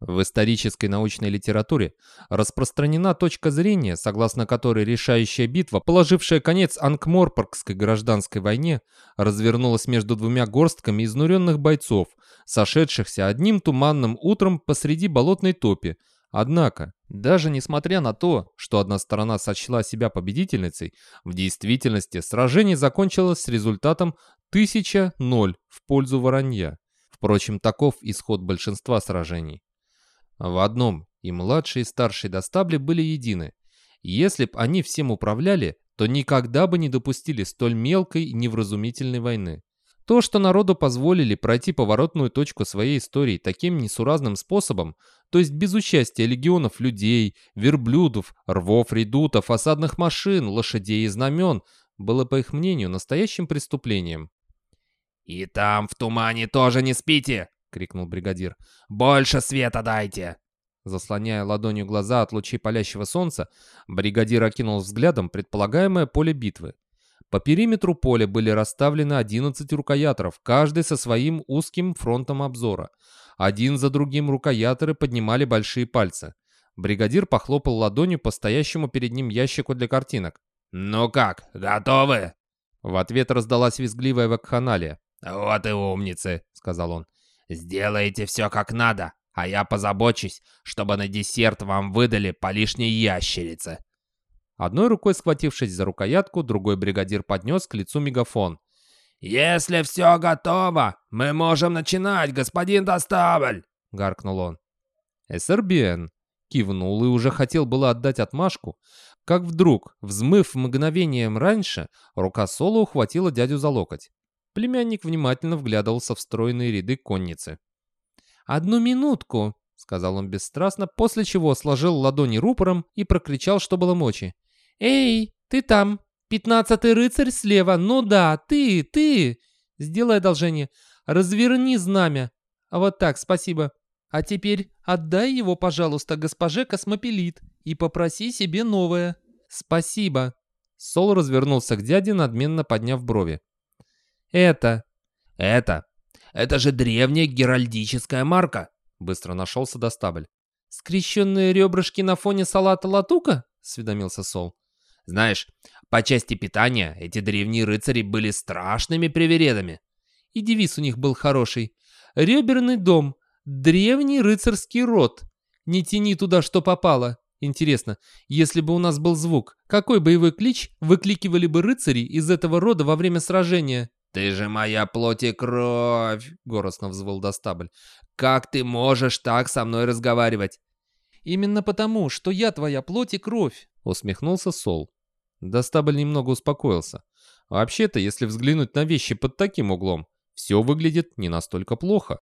В исторической научной литературе распространена точка зрения, согласно которой решающая битва, положившая конец Анкморпоргской гражданской войне, развернулась между двумя горстками изнуренных бойцов, сошедшихся одним туманным утром посреди болотной топи. Однако, даже несмотря на то, что одна сторона сочла себя победительницей, в действительности сражение закончилось с результатом 1000-0 в пользу Воронья. Впрочем, таков исход большинства сражений. В одном и младший, и старший достабли были едины. Если б они всем управляли, то никогда бы не допустили столь мелкой и невразумительной войны. То, что народу позволили пройти поворотную точку своей истории таким несуразным способом, то есть без участия легионов людей, верблюдов, рвов, редутов, осадных машин, лошадей и знамен, было, по их мнению, настоящим преступлением. «И там, в тумане, тоже не спите!» — крикнул бригадир. «Больше света дайте!» Заслоняя ладонью глаза от лучей палящего солнца, бригадир окинул взглядом предполагаемое поле битвы. По периметру поля были расставлены 11 рукояторов, каждый со своим узким фронтом обзора. Один за другим рукояторы поднимали большие пальцы. Бригадир похлопал ладонью по стоящему перед ним ящику для картинок. «Ну как, готовы?» В ответ раздалась визгливая вакханалия. «Вот и умницы», — сказал он. «Сделайте все как надо, а я позабочусь, чтобы на десерт вам выдали по лишней ящерице». Одной рукой схватившись за рукоятку, другой бригадир поднес к лицу мегафон. «Если все готово, мы можем начинать, господин Достабль!» — гаркнул он. СРБН кивнул и уже хотел было отдать отмашку, как вдруг, взмыв мгновением раньше, рука Соло ухватила дядю за локоть. Племянник внимательно вглядывался в стройные ряды конницы. «Одну минутку», — сказал он бесстрастно, после чего сложил ладони рупором и прокричал, что было мочи. «Эй, ты там! Пятнадцатый рыцарь слева! Ну да, ты, ты! Сделай одолжение, разверни знамя. А вот так, спасибо. А теперь отдай его, пожалуйста, госпоже Космопелит и попроси себе новое. Спасибо». Сол развернулся к дяде, надменно подняв брови. «Это...» «Это... Это же древняя геральдическая марка!» Быстро нашелся Достабль. «Скрещенные ребрышки на фоне салата латука?» — осведомился Сол. «Знаешь, по части питания эти древние рыцари были страшными привередами. И девиз у них был хороший. «Реберный дом. Древний рыцарский род. Не тяни туда, что попало». Интересно, если бы у нас был звук, какой боевой клич выкликивали бы рыцари из этого рода во время сражения? «Ты же моя плоть и кровь!» — горестно взвыл Достабль. «Как ты можешь так со мной разговаривать?» «Именно потому, что я твоя плоть и кровь!» — усмехнулся Сол. Достабль немного успокоился. Вообще-то, если взглянуть на вещи под таким углом, все выглядит не настолько плохо.